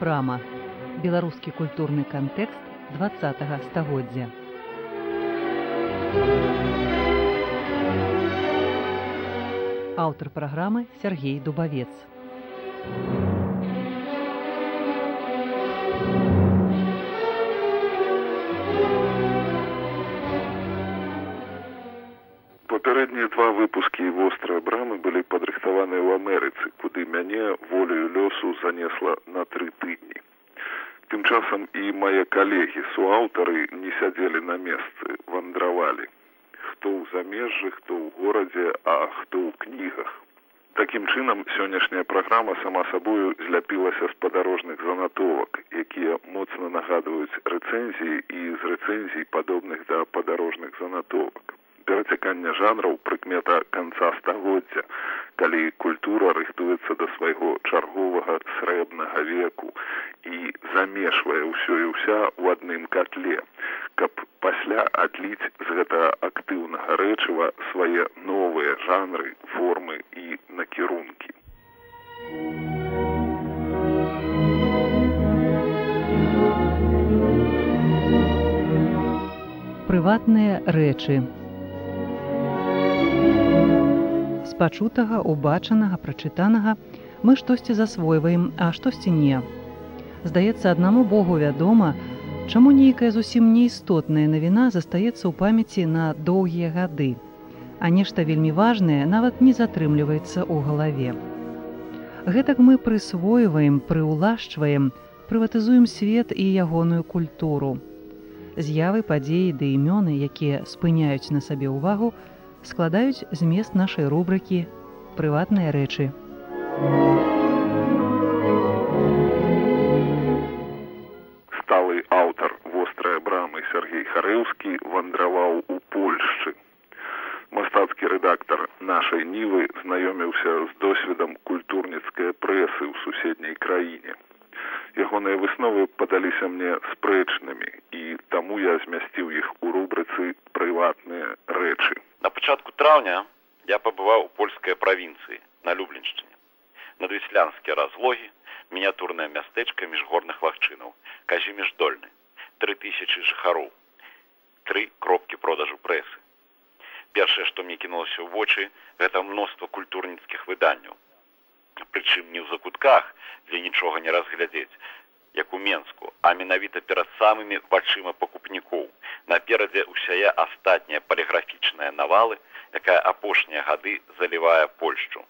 брама. Беларускі культурны кантэкст два стагоддзя. Аўтар праграмы Сергей дубавец калегі суаўтары не сядзелі на месцы вандравалі хто ў замежжы хто ў горадзе а хто ў кнігах такім чынам сённяшняя праграма сама сабою зляпілася з падарожных занатовак якія моцна нагадваюць рэцэнзіі і з рэцэнзій падобных да падарожных занатовак перацякання жанраў прыкмета канца стагоддзя калі культура рыхтуецца да свайго чарговага срэбнага веку і замешвае ўсё і ўся ў адным котле каб пасля адліць з гэтага актыўнага рэчыва свае новыя жанры формы і накірункі. Прыватныя рэчы з пачутага убачанага прачытанага. Мы штосьці засвойваем а штосьці не. Здаецца аднаму богу вядома чаму нейкая зусім неістотная навіна застаецца ў памяці на доўгія гады а нешта вельмі важнае нават не затрымліваецца ў галаве. Гэтак мы прысвойваем прыўлашчваем прыватызуем свет і ягоную культуру. З'явы падзеі ды імёны якія спыняюць на сабе ўвагу складаюць змест нашай рубрыкі прыватныя рэчы. Сталы аўтар вострая брамы Сергей Харэўскі вандраваў у Польшчы. Мастацкі рэдактар нашай нівы знаёміўся з досведам культурніцкай прэсы ў суседняй краіне. Ягоныя высновы падаліся мне спрэчнымі і таму я змясціў іх у рубрыцы прыватныя рэчы. На пачатку траўня я пабываў у польскай правінцыі на любліншчыне. Надвіслянскія разлогі, мініатурнае мястэчка міжгорных лагчынаў, казі міждольны, тры тысячи жыхароў, тры кропкі продажу прэсы. Першае, што мне кінулася ў вочы, гэта мноства культурніцкіх выданняў. Прычым не ў закутках, дзе нічога не разглядзець, як у менску, а менавіта перад самымі вачыма пакупнікоў. Наперадзе ўсяе астатнія паліграфічныя навалы, якая апошнія гады залівае Польшчу.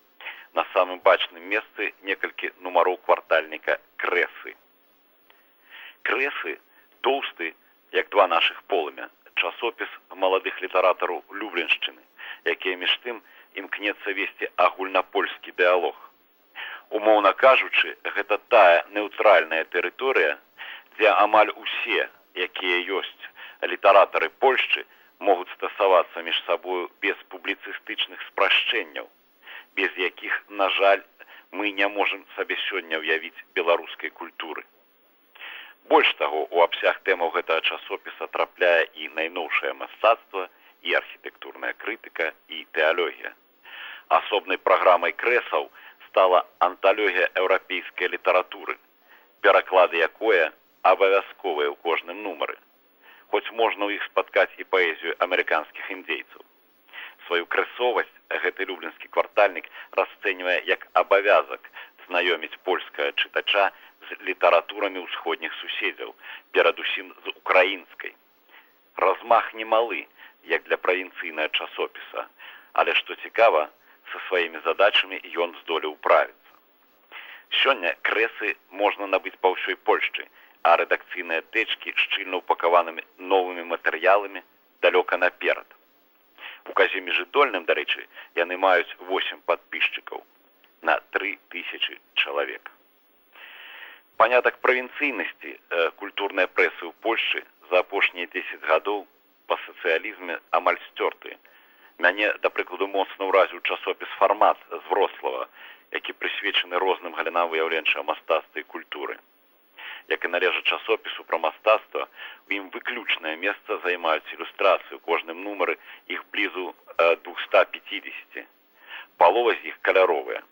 На самым бачным месцы некалькі нумароў квартальніка крэсы. Крэсы тоўсты, як два нашых полымя, часопіс маладых літаратараў любліншчыны, якія між тым імкнецца весці агульнапольскі дыалог умоўна кажучы гэта тая неўтральная тэрыторыя дзе амаль усе якія ёсць літаратары польшчы могуць стасавацца між сабою без публіцыстычных спрашчэнняў без якіх на жаль мы не можам сабе сёння ўявіць беларускай культуры. Больш таго у абсяг тэмаў гэтага часопіса трапляе і найноўшае мастацтва і архітэктурная крытыка і тэалогія. Асобнай праграмай крэсаў стала анталогія еўрапейскай літаратуры, пераклады якое абавязковыя ў кожным нумары. Хоць можна ў іх спаткаць і паэзію амерыканскіх індзейцаў. Сваю красовасць гэты люблінскі квартальнік расцэньвае як абавязак знаёміць польская чытача з літаратурамі ўсходніх суседзяў, перадусім з украінскай. Размах немалы, як для правінцыйнага часопіса, але што цікава, со сваімі задачамі ён здолеў управіцца. Сёння крэсы можна набыць па ўсёй Польшчы, а рэдакцыйныя тэчкі шчыльна упакаванымі новымі матэрыяламі далёка наперад. У каземе жытольным, дарэчы, яны маюць 8 падпісчыкаў на 3000 чалавек. Панятак правінцыйнасці э, культурнай прэсы ў Польшчы за апошнія 10 гадоў па сацыялізме амаль сцёртыя мяне да прыкладу моцна ўразіў часопіс фармат з врослава які прысвечаны розным галінам выяўленчага мастацтва і культуры. Як і належа часопісу пра мастацтва у ім выключнае месца займаюць ілюстрацыю кожным нумары іх блізу двухста пятидесяти палова з іх каляровыя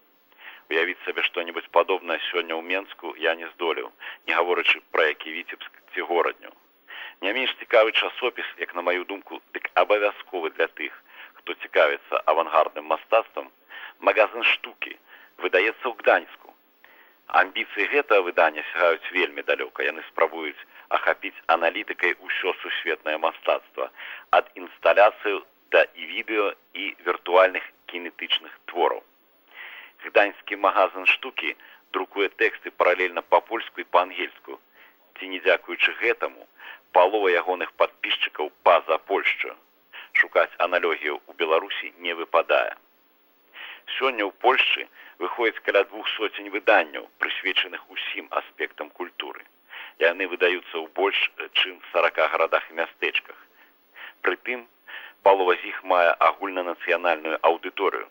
уявіць сабе што-нибудь падобнае сёння ў менску я не здолеў не гаворачы пра які віцебск ці горадню. Не менш цікавы часопіс, як на маю думку, дык абавязковы для тых, хто цікавіцца авангардным мастацтвам, магазин штукі выдаецца ў гданьску. Амбіцыі гэтага выдання сягаюць вельмі далёка, яны спрабуюць ахапіць аналітыкай усё сусветнае мастацтва ад інсталяцыю да і відэо і віртуальных кінетычных твораў. Гданьскі магазин штукі друкуе тэксты паралельна па-польску і па-ангельску. Ці не дзякуючы гэтаму, палова ягоных падпісчыкаў па-за Польшчу. Шукаць аналогію ў Беларусі не выпадае. Сёння ў Польшчы выходзіць каля двух соцень выданняў, прысвечаных усім аспектам культуры. Яны выдаюцца ў больш чым сорока гарадах і мястэчках. Прытым палова з іх мае агульнанацыянальную аўдыторыю.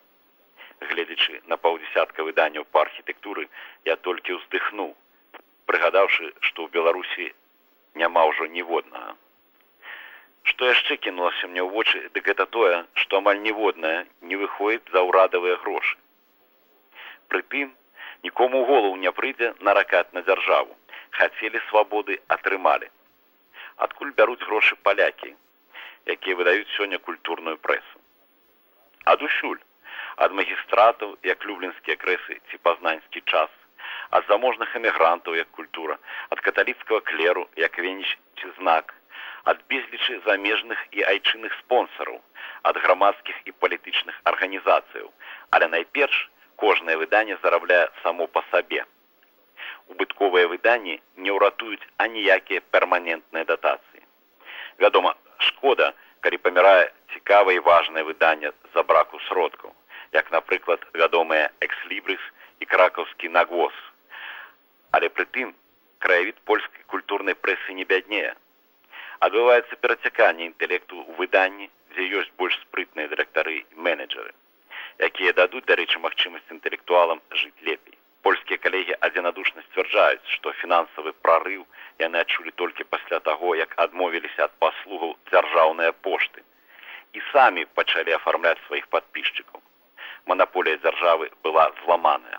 Гледзячы на паўдесятка выданняў па архітэктуры я толькі ўздыхнуў прыгадаўшы што ў беларусі няма ўжо ніводнага што яшчэ кінулася мне ў вочы дык гэта тое што амаль ніводная не выходзіць за ўрадавыя грошы. Прытым нікому голову не прыйдзе наракаць на дзяржаву. Хацелі свабоды атрымалі. Адкуль бяруць грошы палякі якія выдаюць сёння культурную прэсу? Адусюль ад магістратаў як люблінскія крэсы ці пазнаньскі час. Ад заможных эмігрантаў як культура. Ад каталіцкага клеру як веніч ці знак ад безлічы замежных і айчынных спонсараў ад грамадскіх і палітычных арганізацыяў але найперш кожнае выданне зарабляе само па сабе убытковыя выданні не ўратуюць аніякія перманентныя датацыі. Вядома, шкода, калі памірае цікавае і важнае выданне за браку сродкаў, як, напрыклад, вядомыя экслібрыс і кракаўскі нагвоз. Але прытым краявід польскай культурнай прэсы не бяднее. Адбываецца перацяканне інтэлекту ў выданні, дзе ёсць больш спрытныя дырэктары і менеджеры, якія дадуць, дарэчы, магчымасць інтэлектуалам жыць лепей. Польскія калегі адзінадушна сцвярджаюць што фінансавы прарыў яны адчулі толькі пасля таго як адмовіліся ад паслугаў дзяржаўныя пошты і самі пачалі афармляць сваіх падпісчыкаў манаполія дзяржавы была зламаная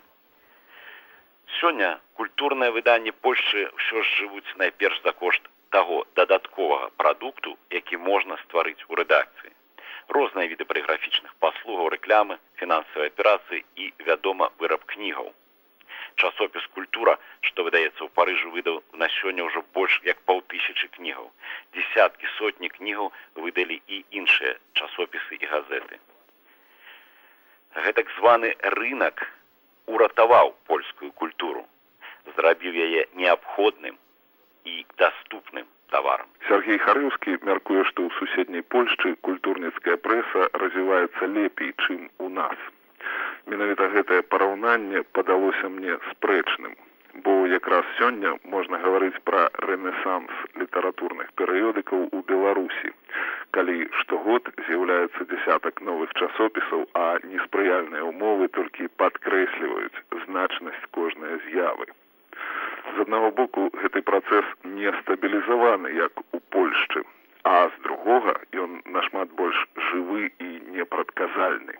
сёння культурнае выданне польшчы ўсё ж жывуць найперш за кошт таго дадатковага прадукту які можна стварыць у рэдакцыі. Розныя віды паліграфічных паслугаў рэклямы фінансавай аперацыі і вядома выраб кнігаў. Часопіс культура што выдаецца ў парыжу выдаў на сёння ўжо больш як паўтысячы кнігаў. Десяткі сотні кнігаў выдалі і іншыя часопісы і газеты. Гэтак званы рынок уратаваў польскую культуру зрабіў яе неабходным сергей харыўскі мяркуе што ў суседняй польшчы культурніцкая прэса развіваецца лепей чым у нас. Менавіта гэтае параўнанне падалося мне спрэчным бо якраз сёння можна гаварыць пра рэнесанс літаратурных перыёдыкаў у беларусі калі штогод з'яўляецца дзясятак новых часопісаў а неспрыяльныя ўмовы толькі падкрэсліваюць значнасць кожнай з'явы. З аднаго боку гэты працэс не стабілізаваны як польшчы а з другога ён нашмат больш жывы і непрадказальны.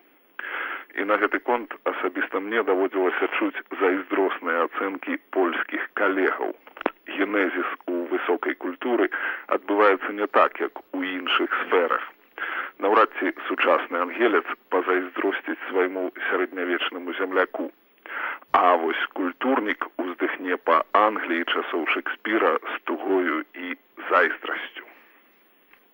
І на гэты конт асабіста мне даводзілася чуць зайздросныя ацэнкі польскіх калегаў. Генезіс у высокай культуры адбываецца не так як у іншых сферах. Наўрад ці сучасны ангелец пазайздросціць свайму сярэднявечнаму зямляку а вось культурнік уздыхне па англіі часоў шекспіра з тугою і зайздрасцю.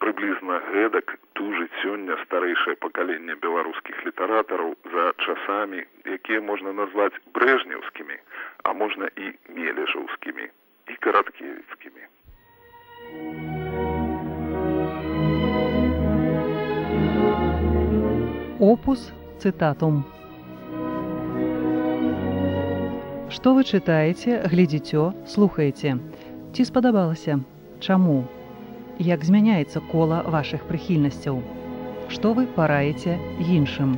Прыблізна гэтак тужыць сёння старэйшае пакаленне беларускіх літаратараў за часамі якія можна назваць брэжнеўскімі а можна і мележаўскімі і караткевіцкімі. Опус цытатум Што вы чытаеце, глядзіцё, слухаеце, ці спадабалася, чаму? як змяняецца кола вашых прыхільнасцяў. Што вы параеце іншым?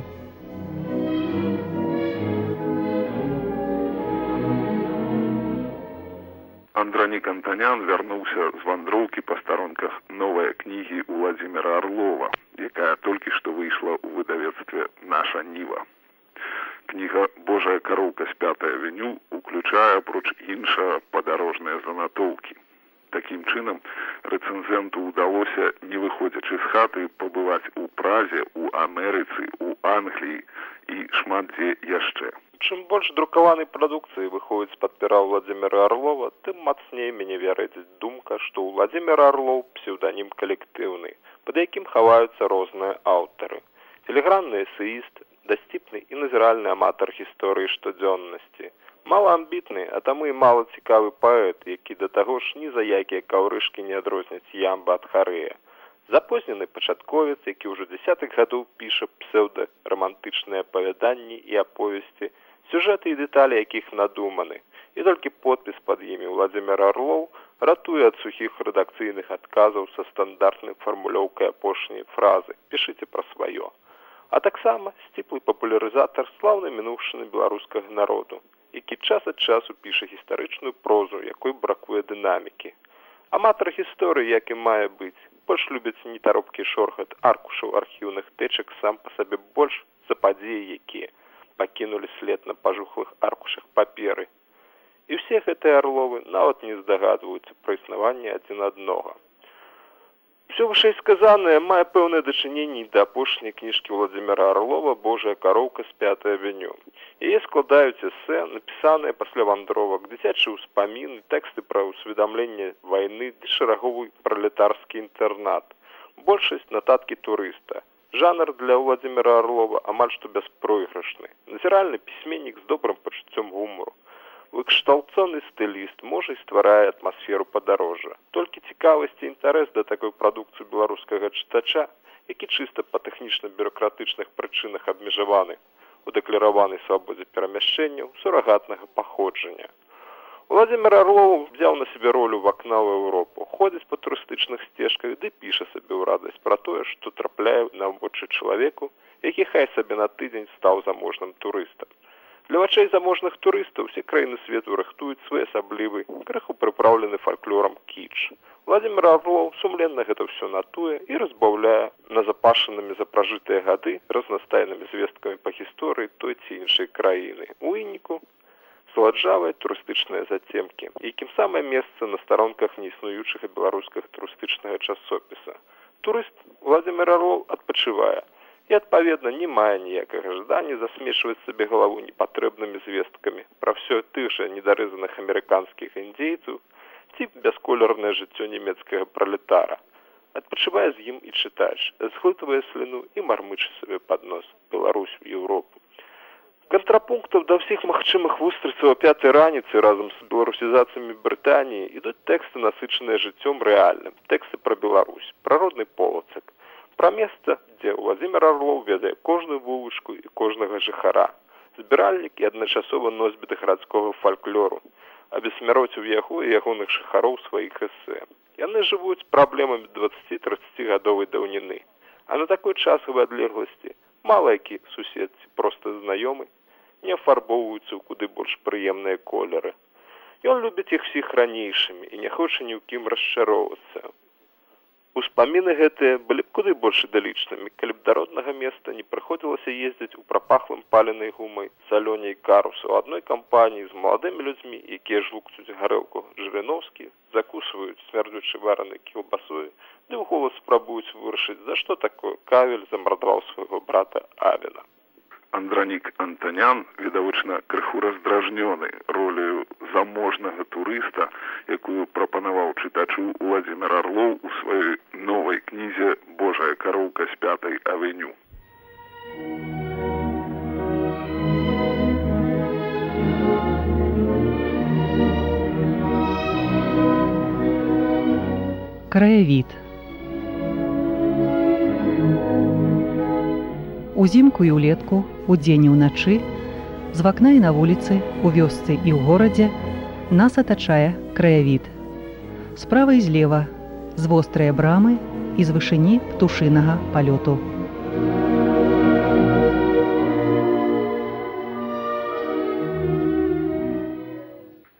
Андранік Антанян вярнуўся з вандроўкі па старонках новыя кнігі Владзіміра Арлова, якая толькі што выйшла ў выдавецтве наша ніва. Кніга Божая кароўка з пятай авеню уключае апроч іншага падарожныя занатоўкі. Такім чынам рэцэнзенту ўдалося, не выходзячы з хаты пабываць у празе, у Амерыцы, у Англіі і шмат дзе яшчэ. Чым больш друкаванай прадукцыі выходзіць падпіраў Владзіміра Арлова, тым мацней мяне вярэдзіць думка, што ў Владзіміра Арлоў псеўданім калектыўны, пад якім хаваюцца розныя аўтары. Тэлегранны эсеіст, дасціпны і назіральны аматар гісторыі штодзённасці малаамбітны а таму і мала цікавы паэт які да таго ж ні за якія каўрышкі не адрозняць ямба ад харэя. Запознены пачатковец які ўжо десятых гадоў піша псеўда рамантычныя апавяданні і аповесці сюжэты і дэталі якіх надуманы. І толькі подпіс пад імі владимир орлоў ратуе ад сухіх рэдакцыйных адказаў са стандартнай фармулёўкай апошняй фразы пішыце пра сваё а таксама сціплы папулярызатар слаўнай мінуўшчыны беларускага народу які час ад часу піша гістарычную прозу якой бракуе дынамікі. Аматар гісторыі як і мае быць больш любяць нетаропкі шоргат аркушаў архіўных тэчак сам па сабе больш за падзеі якія пакінулі след на пажухлых аркушах паперы. І ўсе гэтыя арловы нават не здагадваюцца пра існаванне адзін аднога Все вышэйсказанае мае пэўнае дачыненне да апошняй кніжкі владимира орлова божая кароўка з пятой авеню яе складаюць эсэ напісаныя пасля вандровак дзіцячы ўспаміны тэксты пра ўсведамленне вайны ды шараговы пралетарскі інтэрнат большасць нататкі турыста жанр для владимира орлова амаль што бяспройгрышны назіральны пісьменнік з добрым пачуццём гумору выкшталцоны стыліст можа і стварае атмасферу падарожжа. Толькі цікавасць і інтарэс да такой прадукцыі беларускага чытача які чыста па тэхнічна бюрократычных прычынах абмежаваны у дэклараванай свабодзе перамяшчэнняў сурагатнага паходжання. Владимир орлов взяў на сябе ролю в акна ў еўропу ходзіць па турыстычных сцежках ды піша сабе ў радасць пра тое што трапляе на вочы чалавеку які хай сабе на тыдзень стаў заможным турыстам Для вачэй заможных турыстаў усе краіны свету рыхтуюць свой асаблівы крыху прыпраўлены фальклорам кіч. Владимир Орлоў сумленна гэта ўсё натуе і разбаўляе назапашанымі за пражытыя гады разнастайнымі звесткамі па гісторыі той ці іншай краіны. У выніку зладжавыя турыстычныя зацемкі, якім самае месца на старонках неіснуючага беларускага турыстычнага часопіса. Турыст Владимир Орлоў адпачывае і адпаведна не мае ніякага жадання засмешваць сабе галаву непатрэбнымі звесткамі пра ўсё тых жа недарэзаных амерыканскіх індзейцаў ці бясколернае жыццё нямецкага пралетара адпачывае з ім і чытач зглытвае сліну і мармычы сабе пад нос беларусь еўропу кантрапунктаў да ўсіх магчымых вустрыцаў о пятай раніцы разам з беларусізацыямі брытаніі ідуць тэксты насычаныя жыццём рэальным тэксты пра беларусь прародны полацак пра месца дзе владимир орлов ведае кожную вулычку і кожнага жыхара. Збіральнік і адначасова носьбіты гарадскога фальклору. Абесмяроціў яго і ягоных жыхароў сваіх эсэ. Яны жывуць праблемамі двадцати тридцати гадовай даўніны. А на такой часавай адлегласці мала які сусед ці проста знаёмы не афарбоўваюцца ў куды больш прыемныя колеры. Ён любіць іх всіх ранейшымі і не хоча ні ў кім расчароўвацца Успаміны гэтыя былі б куды больш далічнымі, калі б да роднага места не прыходзілася ездзіць у прапахлым паленай гумай салёней карусу у адной кампаніі з маладымі людзьмі, якія жлукцуць гарэлку жывіновскі, закусваюць смярдзючы вараны кілбасою, ды ў голас спрабуюць вырашыць, за што такое кавель замардваў свайго брата Авена. Андранік Антанян відавочна крыху раздражнёны роляю заможнага турыста, якую прапанаваў чытачу Владзімир Арлоў у сваёй новай кнізе Божая кароўка з пятай авеню. Краявід Узімку і ўлетку, удзень і ўначы, з вакна і на вуліцы, у вёсцы і ў горадзе нас атачае краявід. Справа і злева, з вострыя брамы і з вышыні птушынага палёту.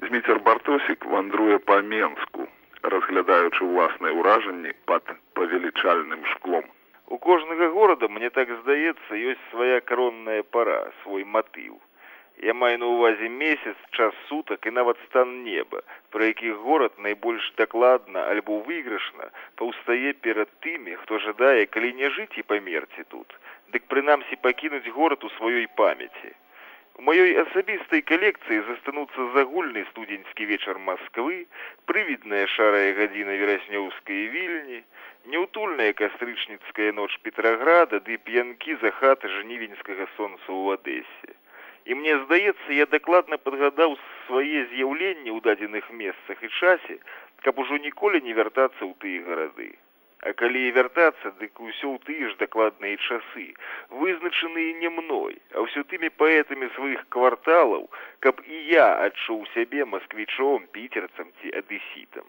Зміцер Бартосік вандруе па Менску, разглядаючы ўласныя ўражанні пад павелічальным шклом. У кожнага горада мне так здаецца ёсць свая каронная пара свой матыў я маю на увазе месяц час сутак і нават стан неба пра якіх горад найбольш дакладна альбо выйгрышна паўстае перад тымі хто жадае калі не жыць і памерці тут дык прынамсі пакінуць горад у сваёй памяці У маёй асабістай калекцыі застануцца загульны студзеньскі вечар Масквы, прывідная шарая гадзіна вераснёўскай вільні, неўтульная кастрычніцкая ноч Петраграда ды п'янкі за хаты жнівеньскага сонца ў Адэсе. І мне здаецца, я дакладна падгадаў свае з'яўленні ў дадзеных месцах і часе, каб ужо ніколі не вяртацца ў тыя гарады. А калі і вяртацца, дык усё ў тыя ж дакладныя часы, вызначаныя не мной, а ўсё тымі паэтамі сваіх кварталаў, каб і я адчуў сябе масквічом, піцерцам ці адэсітам.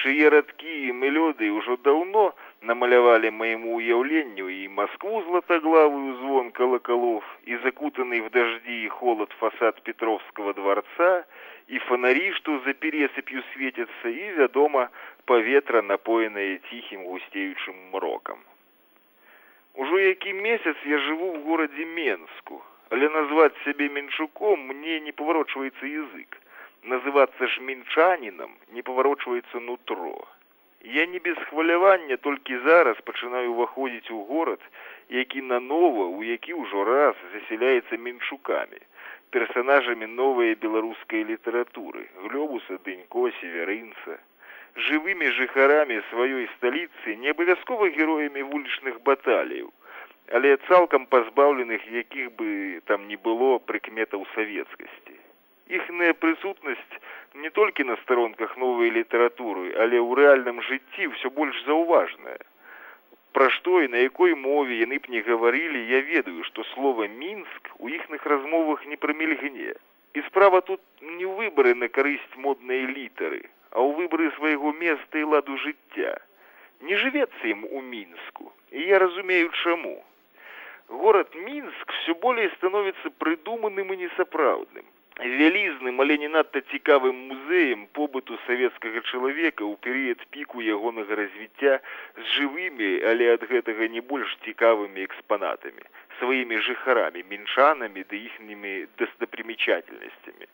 Чые радкі і мелёды ўжо даўно намалявалі майму ўяўленню і Маскву златаглавую звон калакалов, і закутанный в дожди і холод фасад Петровского дворца, і фонари, што за пересыпью светятся, і, вядома, паветра напоенае ціхім гусцеючым мрокам. Ужо які месяц я жыву ў горадзе Менску, але назваць сябе менчуком мне не паварочваецца язык. Называцца ж мінчанінам не паварочваецца нутро. Я не без хвалявання толькі зараз пачынаю ўваходзіць у горад, які нанова, у які ўжо раз засяляецца менчукамі, персанажамі новай беларускай літаратуры, глёбуса, дынько, северынца, жывымі жыхарамі сваёй сталіцы не абавязкова героямі вулічных баталіяў але цалкам пазбаўленых якіх бы там не было прыкметаў савецкасці іхная прысутнасць не толькі на старонках новай літаратуры але ў рэальным жыцці ўсё больш заўважная пра што і на якой мове яны б не гаварылі я ведаю што слова мінск у іхных размовах не прамільгне і справа тут не ў выбары на карысць моднай літары а ў выбары свайго места і ладу жыцця не жывецца ім у мінску і я разумею чаму горад мінск все болей становіцца прыдуманым і несапраўдным вялізным але не надта цікавым музеем побыту савецкага чалавека ў перыяд піку ягонага развіцця з жывымі але ад гэтага не больш цікавымі экспанатамі сваімі жыхарамі мінчанамі ды іхнімі дастапрымечательнасцямі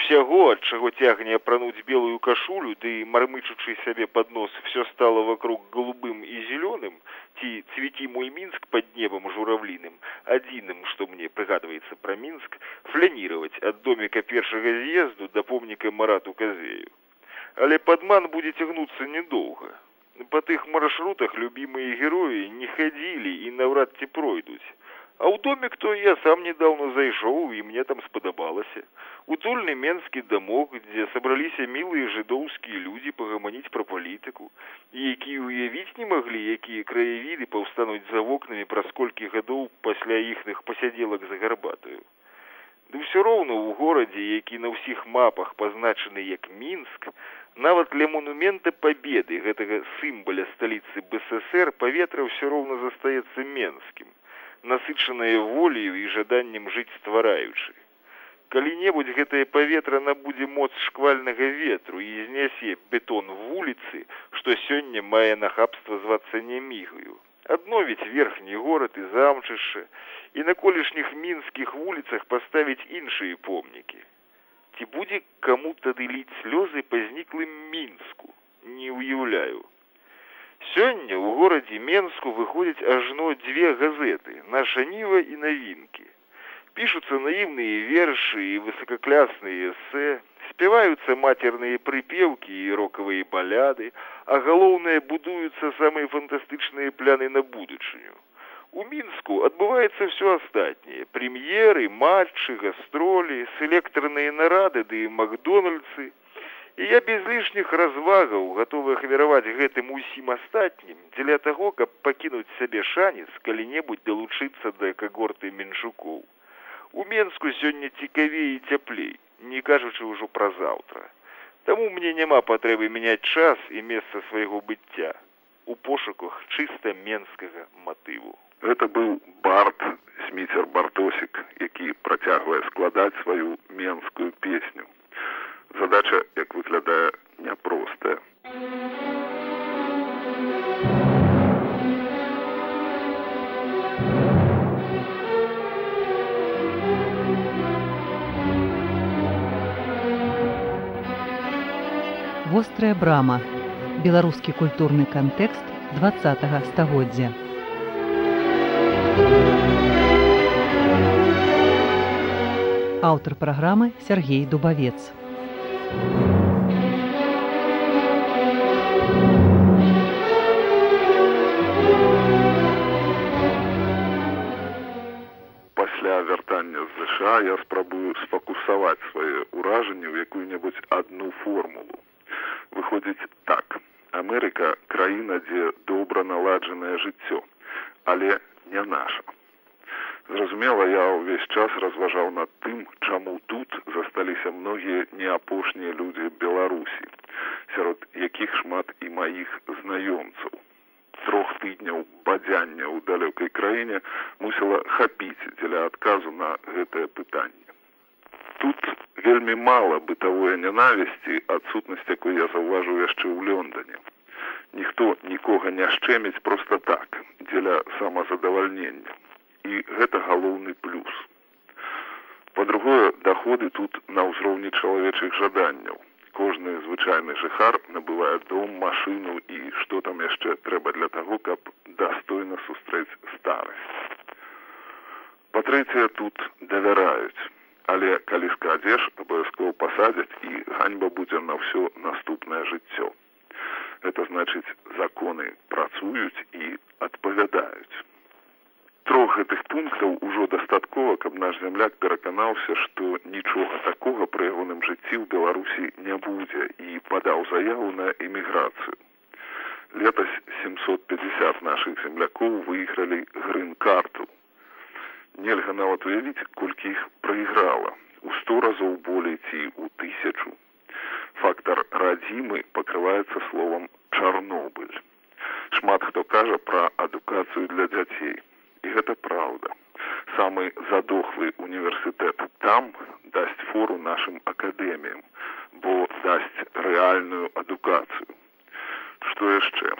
усяго ад чаго цягне апрануць белую кашулю ды мармычучы сябе пад нос все стало вокруг голубым і зялёным ці цвіці мой мінск под небам журавліным адзіным што мне прыгадваецца пра мінск флянировать ад доміка першага з'езду да помніка марату казею але падман будзе цягнуцца недоўга па тых маршрутах любімыя героі не хадзілі і наўрад ці пройдуць А ў домик то я сам недавно зайшоў і мне там спадабалася. Утульны менскі дамок, дзе сабраліся мілыя жыдоўскія людзі пагаманіць пра палітыку, і якія ўявіць не маглі, якія краявіды паўстануць за вокнамі праз колькі гадоў пасля іхных пасядзелак за гарбатаю. Ды ўсё роўна ў горадзе, які на ўсіх мапах пазначаны як мінск, нават для монумента пабеды гэтага сімбаля сталіцы бСр паветра ўсё роўна застаецца менскім насычанае волею і жаданнем жыць ствараючы. Калі-небудзь гэтае паветра набудзе моц шквальнага ветру і знясе бетон вуліцы, што сёння мае нахабства звацца не мігаю. Адновіць верхні горад і замчышча і на колішніх мінскіх вуліцах паставіць іншыя помнікі. Ці будзе каму тады ліць слёзы па зніклым мінску, не ўяўляю. Сёння ў горадзе Менску выходзяць ажно дзве газеты, наша ніва і навінкі. Пішуцца наіўныя вершы і высокаклясныя эсэ, спяваюцца матерныя прыпеўкі і рокавыя баляды, а галоўнае будуюцца самыя фантастычныя пляны на будучыню. У мінску адбываецца ўсё астатняе прэм'еры, матчы, гастролі, селектраныя нарады ды макдональдсы, І я без лішніх развагаў гатовы ахвяраваць гэтым усім астатнім дзеля таго, каб пакінуць сабе шанец калі-небудзь далучыцца да кагорты меншукоў. У Менску сёння цікавей і цяплей, не кажучы ўжо пра заўтра. Таму мне няма патрэбы мяняць час і месца свайго быцця у пошуках чыста менскага матыву. Гэта быў бард сміцер бартосік, які працягвае складаць сваю менскую песню задача як выглядае няпростая. вострая брама. Беларускі культурны кантэкст два стагоддзя. Аўтар праграмы Сергей дубавец пасля вяртання з ЗША я спрабую сфокусаваць свае ўражанні ў якую-небудзь адну формулу выходзіць так Амерыка краіна, дзе добра наладжанае жыццё, але не наша. Зразумела, я ўвесь час разважаў над тым, чаму тут засталіся многія неапошнія людзі Беларусі, сярод якіх шмат і маіх знаёмцаў. Трох тыдняў бадзяння ў далёкай краіне мусіла хапіць дзеля адказу на гэтае пытанне. Тут вельмі мала бытавой нянавісці, адсутнасць якой я заўважыў яшчэ ў Лондоне. Ніхто нікога не шчэміць проста так, дзеля самазадавальнення. І гэта галоўны плюс. Па-другое, даходы тут на ўзроўні чалавечых жаданняў. Кожны звычайны жыхар набывае дом, машыну і што там яшчэ трэба для таго, каб дастойна сустрэць старасць. Па-трэцяе, тут давяраюць але калі скадзеш абавязкова пасадзяць і ганьба будзе на ўсё наступнае жыццё это значыць законы працуюць і адпавядаюць трох гэтых пунктаў ужо дастаткова каб наш зямляк пераканаўся што нічога такога пры ягоным жыцці ў беларусі не будзе і падаў заяву на эміграцыю. Летась 750 наших землякоў выйгралі грын-карту. Нельга нават уявіць колькі іх прайграла. У сто разоў болей ці у тысячу. Фактор радзімы пакрываецца словам чарнобыль шмат хто кажа пра адукацыю для дзяцей і гэта праўда самы задохлы універсітэт там дасць фору нашим акадэміям бо дасць рэальную адукацыю што яшчэ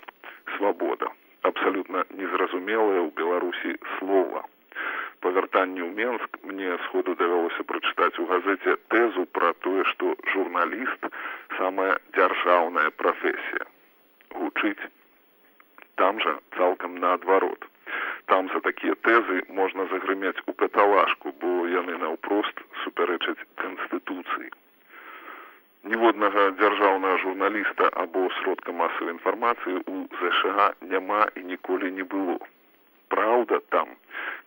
свабода абсалютна незразумелая ў беларусі слова па вяртанні ў менск мне сходу давялося прачытаць у газеце тэзу пра тое што журналіст самая дзяржаўная прафесія гучыць там жа цалкам наадварот там за такія тэзы можна загрымяць у каталажку бо яны наўпрост супярэчаць канстытуцыі. Ніводнага дзяржаўнага журналіста або сродка масавай інфармацыі ў зша няма і ніколі не было. Праўда там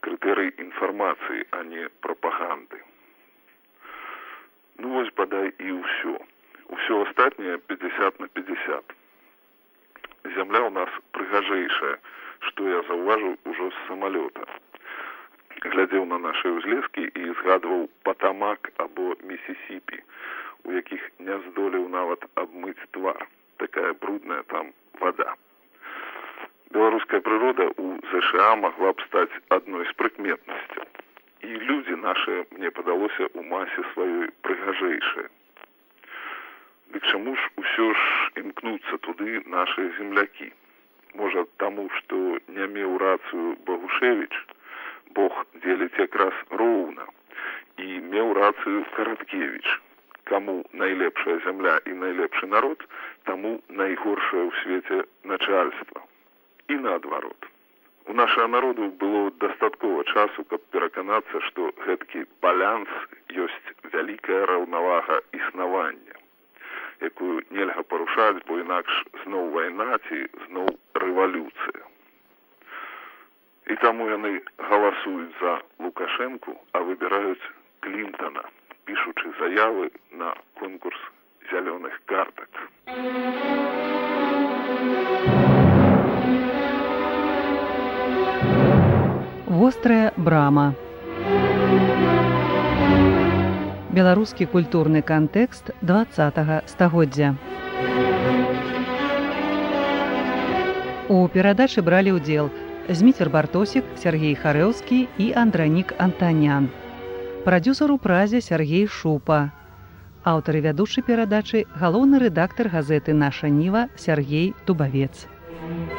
крытэрый інфармацыі а не прапаганды. Ну вось бадай і ўсё. Усё астатняе пятьдесят на пятьдесят зямля ў нас прыгажэйшая што я заўважыў ужо з самалёта глядзеў на нашы ўзлескі і згадваў патамак або місісіпі у якіх не здолеў нават абмыць твар такая брудная там вода беларуская прырода ў ЗША магла б стаць адной з прыкметнасцяў. І людзі нашы мне падалося ў масе сваёй прыгажэйшыя. Дык чаму ж усё ж імкнуцца туды нашыя землякі? Можа таму, што не меў рацыю Багушевіч, Бог дзеліць якраз роўна і меў рацыю караткевіч. Каму найлепшая зямля і найлепшы народ, таму найгоршае ў свеце начальства і наадварот. У нашага народу было дастаткова часу, каб пераканацца, што гэткі баланс ёсць вялікая раўнавага існавання, якую нельга парушаць, бо інакш зноў вайна ці зноў рэвалюцыя. І таму яны галасуюць за лукашэнку, а выбіраюць клінтона, пішучы заявы на конкурс зялёных картак. вострая брама беларускі культурны кантэкст два стагоддзя. У перадачы бралі ўдзел зміцер бартосік Сергей харэўскі і андранік антанян. Прадюсер у празе Сергей шупа. Аўтары вядучай перадачы галоўны рэдактар газеты наша ніва Сергей тубавец. у